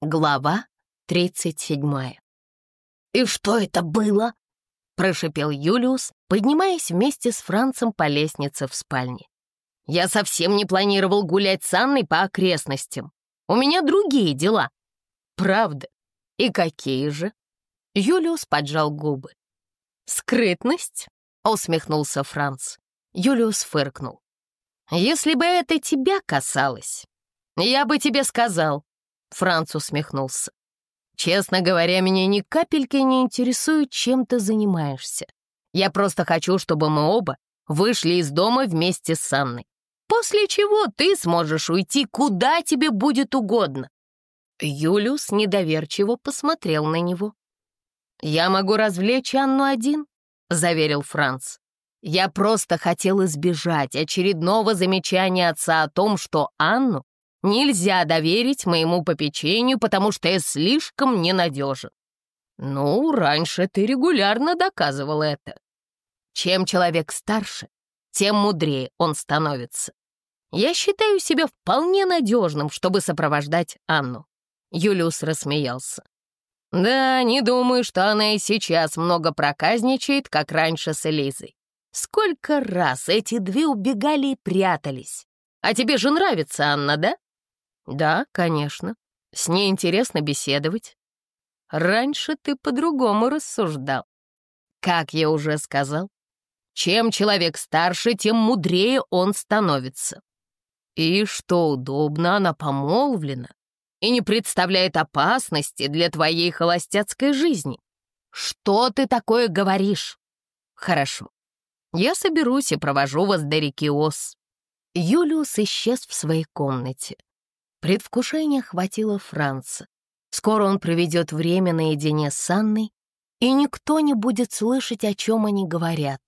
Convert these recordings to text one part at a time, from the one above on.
Глава 37. «И что это было?» — прошипел Юлиус, поднимаясь вместе с Францем по лестнице в спальне. «Я совсем не планировал гулять с Анной по окрестностям. У меня другие дела». «Правда? И какие же?» Юлиус поджал губы. «Скрытность?» — усмехнулся Франц. Юлиус фыркнул. «Если бы это тебя касалось, я бы тебе сказал, Франц усмехнулся. «Честно говоря, меня ни капельки не интересует, чем ты занимаешься. Я просто хочу, чтобы мы оба вышли из дома вместе с Анной. После чего ты сможешь уйти куда тебе будет угодно». Юлиус недоверчиво посмотрел на него. «Я могу развлечь Анну один», — заверил Франц. «Я просто хотел избежать очередного замечания отца о том, что Анну нельзя доверить моему попечению, потому что я слишком ненадежен. Ну, раньше ты регулярно доказывал это. Чем человек старше, тем мудрее он становится. Я считаю себя вполне надежным, чтобы сопровождать Анну. Юлиус рассмеялся. Да, не думаю, что она и сейчас много проказничает, как раньше с Элизой. Сколько раз эти две убегали и прятались. А тебе же нравится Анна, да? «Да, конечно. С ней интересно беседовать. Раньше ты по-другому рассуждал. Как я уже сказал, чем человек старше, тем мудрее он становится. И что удобно, она помолвлена и не представляет опасности для твоей холостяцкой жизни. Что ты такое говоришь? Хорошо. Я соберусь и провожу вас до реки Ос. Юлиус исчез в своей комнате. Предвкушение хватило Франца. Скоро он проведет время наедине с Анной, и никто не будет слышать, о чем они говорят.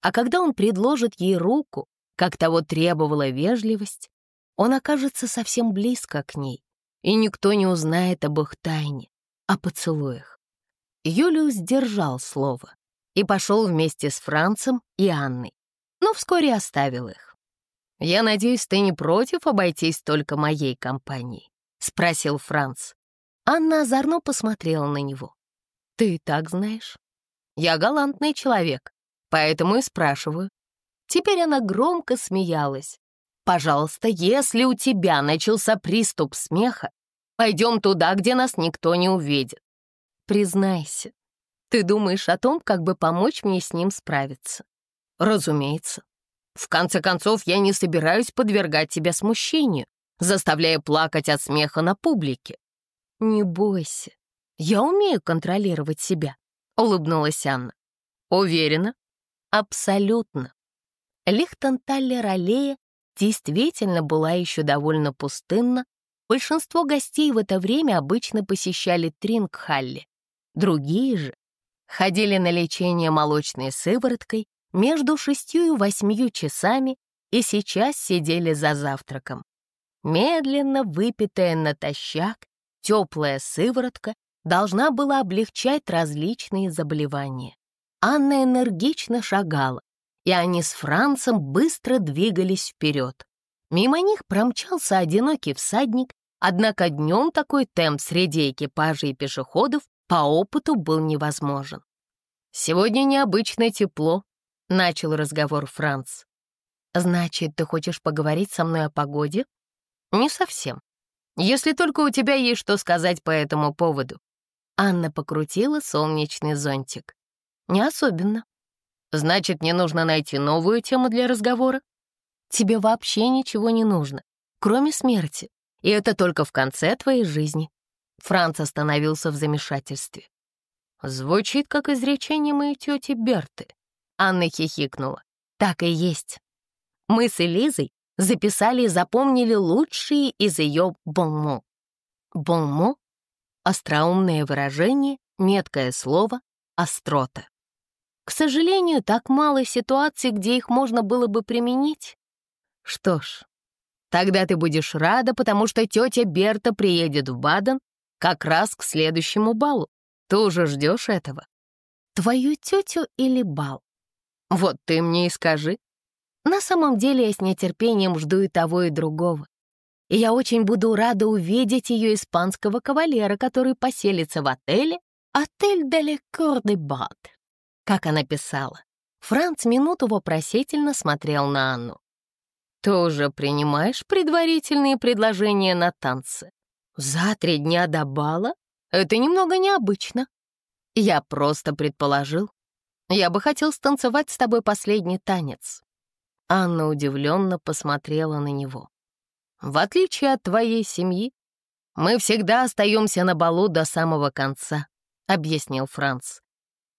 А когда он предложит ей руку, как того требовала вежливость, он окажется совсем близко к ней, и никто не узнает об их тайне, о поцелуях. Юлиус держал слово и пошел вместе с Францем и Анной, но вскоре оставил их. «Я надеюсь, ты не против обойтись только моей компанией?» — спросил Франц. Анна озорно посмотрела на него. «Ты и так знаешь. Я галантный человек, поэтому и спрашиваю». Теперь она громко смеялась. «Пожалуйста, если у тебя начался приступ смеха, пойдем туда, где нас никто не увидит. Признайся, ты думаешь о том, как бы помочь мне с ним справиться?» «Разумеется. В конце концов, я не собираюсь подвергать тебя смущению, заставляя плакать от смеха на публике. Не бойся, я умею контролировать себя, улыбнулась Анна. Уверена? Абсолютно. Лихтенталлер-аллея действительно была еще довольно пустынна. Большинство гостей в это время обычно посещали Трингхалли. Другие же ходили на лечение молочной сывороткой между шестью и восьмью часами и сейчас сидели за завтраком. Медленно выпитая натощак, теплая сыворотка должна была облегчать различные заболевания. Анна энергично шагала, и они с Францем быстро двигались вперед. Мимо них промчался одинокий всадник, однако днем такой темп среди экипажей и пешеходов по опыту был невозможен. «Сегодня необычно тепло», Начал разговор Франц. «Значит, ты хочешь поговорить со мной о погоде?» «Не совсем. Если только у тебя есть что сказать по этому поводу». Анна покрутила солнечный зонтик. «Не особенно. Значит, мне нужно найти новую тему для разговора?» «Тебе вообще ничего не нужно, кроме смерти. И это только в конце твоей жизни». Франц остановился в замешательстве. «Звучит, как изречение моей тети Берты», Анна хихикнула. Так и есть. Мы с Элизой записали и запомнили лучшие из ее бонмо. Бонмо — остроумное выражение, меткое слово, острота. К сожалению, так мало ситуаций, где их можно было бы применить. Что ж, тогда ты будешь рада, потому что тетя Берта приедет в Баден как раз к следующему балу. Ты уже ждешь этого. Твою тетю или бал? Вот ты мне и скажи. На самом деле я с нетерпением жду и того, и другого. и я очень буду рада увидеть ее испанского кавалера, который поселится в отеле «Отель де ле Бад», как она писала. Франц минуту вопросительно смотрел на Анну. «Ты уже принимаешь предварительные предложения на танцы? За три дня до бала? Это немного необычно. Я просто предположил. Я бы хотел станцевать с тобой последний танец». Анна удивленно посмотрела на него. В отличие от твоей семьи, мы всегда остаемся на балу до самого конца», — объяснил Франц.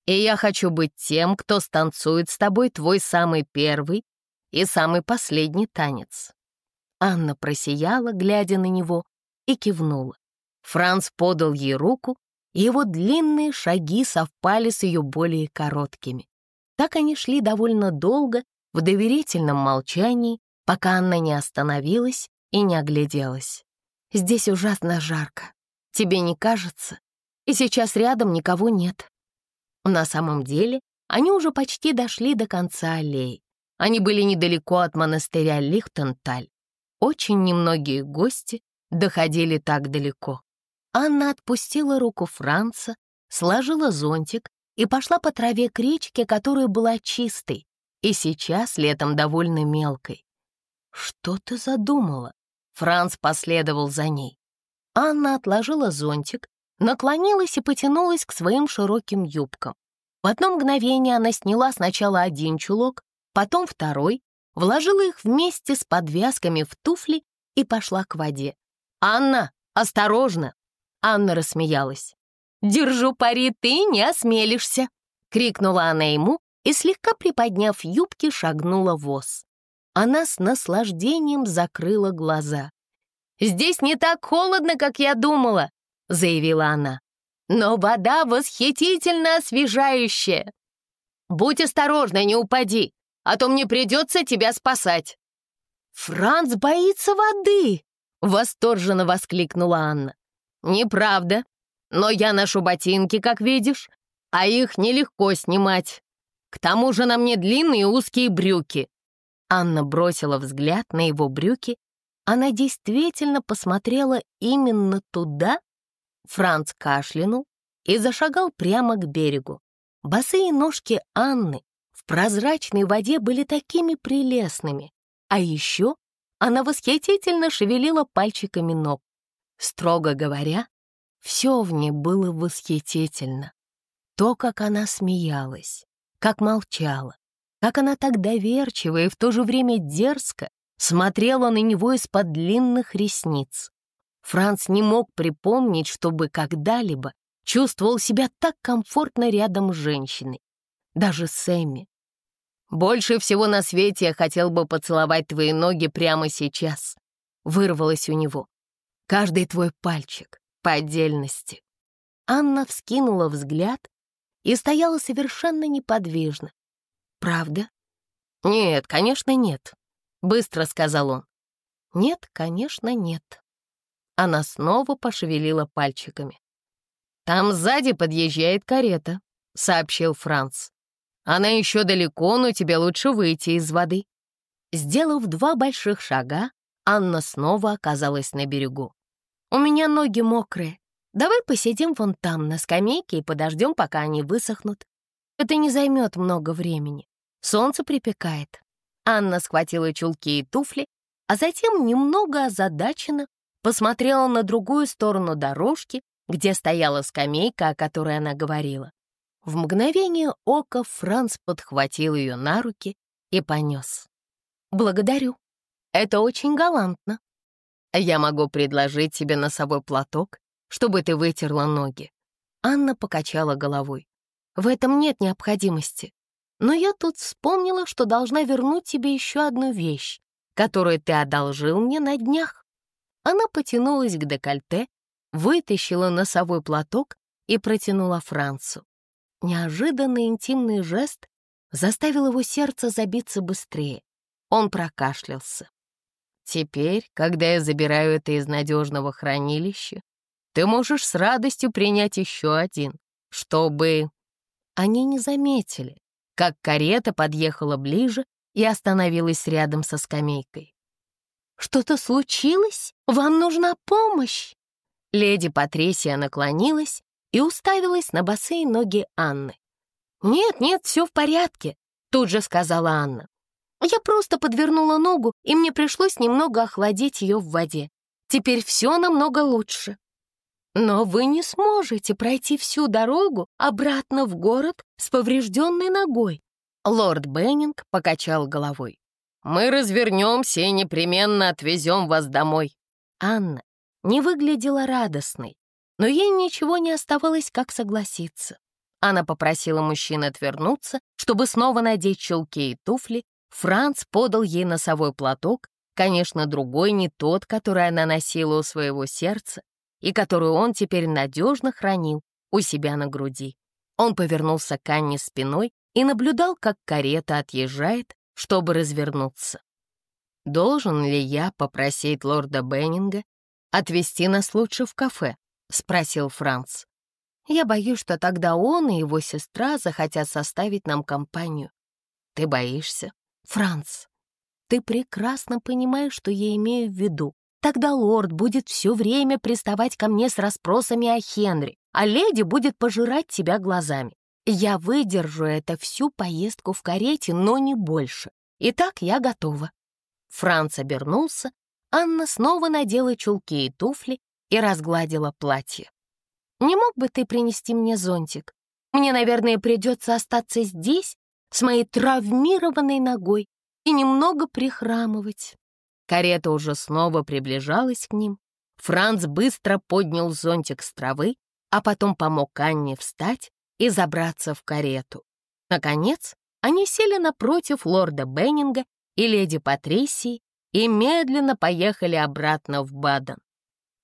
«И я хочу быть тем, кто станцует с тобой твой самый первый и самый последний танец». Анна просияла, глядя на него, и кивнула. Франц подал ей руку, его длинные шаги совпали с ее более короткими. Так они шли довольно долго, в доверительном молчании, пока Анна не остановилась и не огляделась. «Здесь ужасно жарко. Тебе не кажется? И сейчас рядом никого нет». На самом деле, они уже почти дошли до конца аллеи. Они были недалеко от монастыря Лихтенталь. Очень немногие гости доходили так далеко. Анна отпустила руку Франца, сложила зонтик и пошла по траве к речке, которая была чистой и сейчас летом довольно мелкой. «Что ты задумала?» Франц последовал за ней. Анна отложила зонтик, наклонилась и потянулась к своим широким юбкам. В одно мгновение она сняла сначала один чулок, потом второй, вложила их вместе с подвязками в туфли и пошла к воде. «Анна, осторожно!» Анна рассмеялась. «Держу пари, ты не осмелишься!» — крикнула она ему и, слегка приподняв юбки, шагнула в воз она с наслаждением закрыла глаза. «Здесь не так холодно, как я думала», — заявила она. «Но вода восхитительно освежающая. Будь осторожна, не упади, а то мне придется тебя спасать». «Франц боится воды!» — восторженно воскликнула Анна. «Неправда, но я ношу ботинки, как видишь, а их нелегко снимать. К тому же на мне длинные узкие брюки. Анна бросила взгляд на его брюки. Она действительно посмотрела именно туда. Франц кашлянул и зашагал прямо к берегу. Босые ножки Анны в прозрачной воде были такими прелестными. А еще она восхитительно шевелила пальчиками ног. Строго говоря, все в ней было восхитительно. То, как она смеялась, как молчала, как она так доверчиво и в то же время дерзко смотрела на него из-под длинных ресниц. Франц не мог припомнить, чтобы когда-либо чувствовал себя так комфортно рядом с женщиной. Даже Сэмми. «Больше всего на свете я хотел бы поцеловать твои ноги прямо сейчас», — вырвалось у него. «Каждый твой пальчик, по отдельности». Анна вскинула взгляд и стояла совершенно неподвижно, «Правда?» «Нет, конечно, нет», — быстро сказал он. «Нет, конечно, нет». Она снова пошевелила пальчиками. «Там сзади подъезжает карета», — сообщил Франц. «Она еще далеко, но тебе лучше выйти из воды». Сделав два больших шага, Анна снова оказалась на берегу. «У меня ноги мокрые. Давай посидим вон там, на скамейке, и подождем, пока они высохнут. Это не займет много времени. Солнце припекает. Анна схватила чулки и туфли, а затем немного озадаченно посмотрела на другую сторону дорожки, где стояла скамейка, о которой она говорила. В мгновение ока Франц подхватил ее на руки и понес. «Благодарю. Это очень галантно. Я могу предложить тебе носовой платок, чтобы ты вытерла ноги». Анна покачала головой. «В этом нет необходимости. Но я тут вспомнила, что должна вернуть тебе еще одну вещь, которую ты одолжил мне на днях. Она потянулась к декольте, вытащила носовой платок и протянула Францу. Неожиданный интимный жест заставил его сердце забиться быстрее. Он прокашлялся. «Теперь, когда я забираю это из надежного хранилища, ты можешь с радостью принять еще один, чтобы...» Они не заметили, как карета подъехала ближе и остановилась рядом со скамейкой. Что-то случилось? Вам нужна помощь?» Леди Патрисия наклонилась и уставилась на босые ноги Анны. «Нет, нет, все в порядке», — тут же сказала Анна. «Я просто подвернула ногу, и мне пришлось немного охладить ее в воде. Теперь все намного лучше». «Но вы не сможете пройти всю дорогу обратно в город с поврежденной ногой», Лорд Беннинг покачал головой. «Мы развернемся и непременно отвезем вас домой». Анна не выглядела радостной, но ей ничего не оставалось, как согласиться. Она попросила мужчин отвернуться, чтобы снова надеть чулки и туфли. Франц подал ей носовой платок, конечно, другой, не тот, который она носила у своего сердца и который он теперь надежно хранил у себя на груди. Он повернулся к Анне спиной и наблюдал, как карета отъезжает, чтобы развернуться. «Должен ли я попросить лорда Беннинга отвезти нас лучше в кафе?» — спросил Франц. «Я боюсь, что тогда он и его сестра захотят составить нам компанию. Ты боишься? Франц, ты прекрасно понимаешь, что я имею в виду. Тогда лорд будет все время приставать ко мне с расспросами о Хенри, а леди будет пожирать тебя глазами. Я выдержу это всю поездку в карете, но не больше. Итак, я готова». Франц обернулся, Анна снова надела чулки и туфли и разгладила платье. «Не мог бы ты принести мне зонтик? Мне, наверное, придется остаться здесь с моей травмированной ногой и немного прихрамывать». Карета уже снова приближалась к ним. Франц быстро поднял зонтик с травы, а потом помог Анне встать и забраться в карету. Наконец, они сели напротив лорда Беннинга и леди Патрисии и медленно поехали обратно в Баден.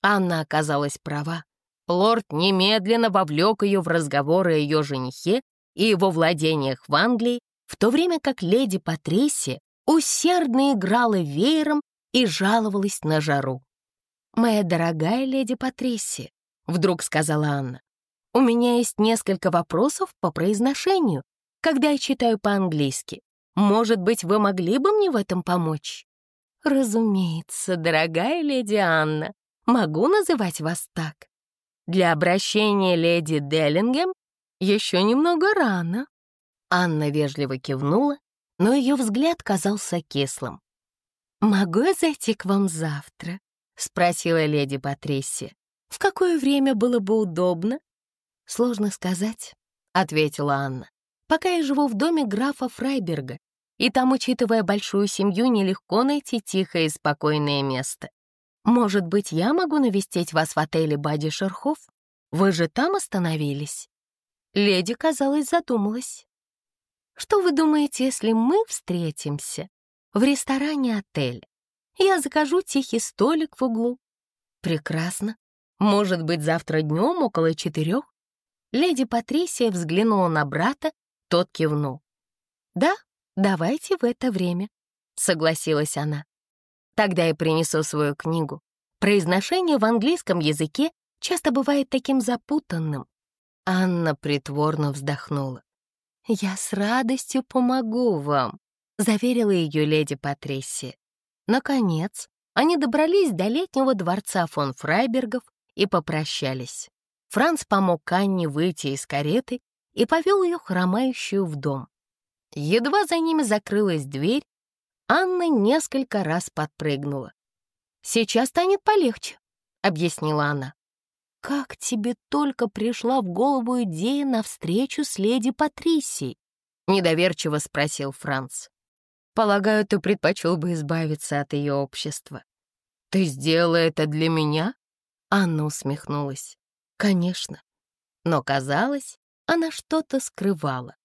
Анна оказалась права. Лорд немедленно вовлек ее в разговор о ее женихе и его владениях в Англии, в то время как леди Патрисия усердно играла веером и жаловалась на жару. «Моя дорогая леди Патрисия», — вдруг сказала Анна, у меня есть несколько вопросов по произношению, когда я читаю по-английски. Может быть, вы могли бы мне в этом помочь? Разумеется, дорогая леди Анна, могу называть вас так. Для обращения леди Деллингем еще немного рано. Анна вежливо кивнула, но ее взгляд казался кислым. «Могу я зайти к вам завтра?» — спросила леди Патрисия. «В какое время было бы удобно?» «Сложно сказать», — ответила Анна. «Пока я живу в доме графа Фрайберга, и там, учитывая большую семью, нелегко найти тихое и спокойное место. Может быть, я могу навестить вас в отеле Бади Шерхов? Вы же там остановились?» Леди, казалось, задумалась. «Что вы думаете, если мы встретимся в ресторане отеля? Я закажу тихий столик в углу». «Прекрасно. Может быть, завтра днем около четырех? Леди Патрисия взглянула на брата, тот кивнул. «Да, давайте в это время», — согласилась она. «Тогда я принесу свою книгу. Произношение в английском языке часто бывает таким запутанным». Анна притворно вздохнула. «Я с радостью помогу вам», — заверила ее леди Патрисия. Наконец, они добрались до летнего дворца фон Фрайбергов и попрощались. Франц помог Анне выйти из кареты и повел ее хромающую в дом. Едва за ними закрылась дверь, Анна несколько раз подпрыгнула. «Сейчас станет полегче», — объяснила она. «Как тебе только пришла в голову идея на встречу с леди Патрисией?» — недоверчиво спросил Франц. «Полагаю, ты предпочел бы избавиться от ее общества». «Ты сделала это для меня?» Анна усмехнулась. Конечно. Но, казалось, она что-то скрывала.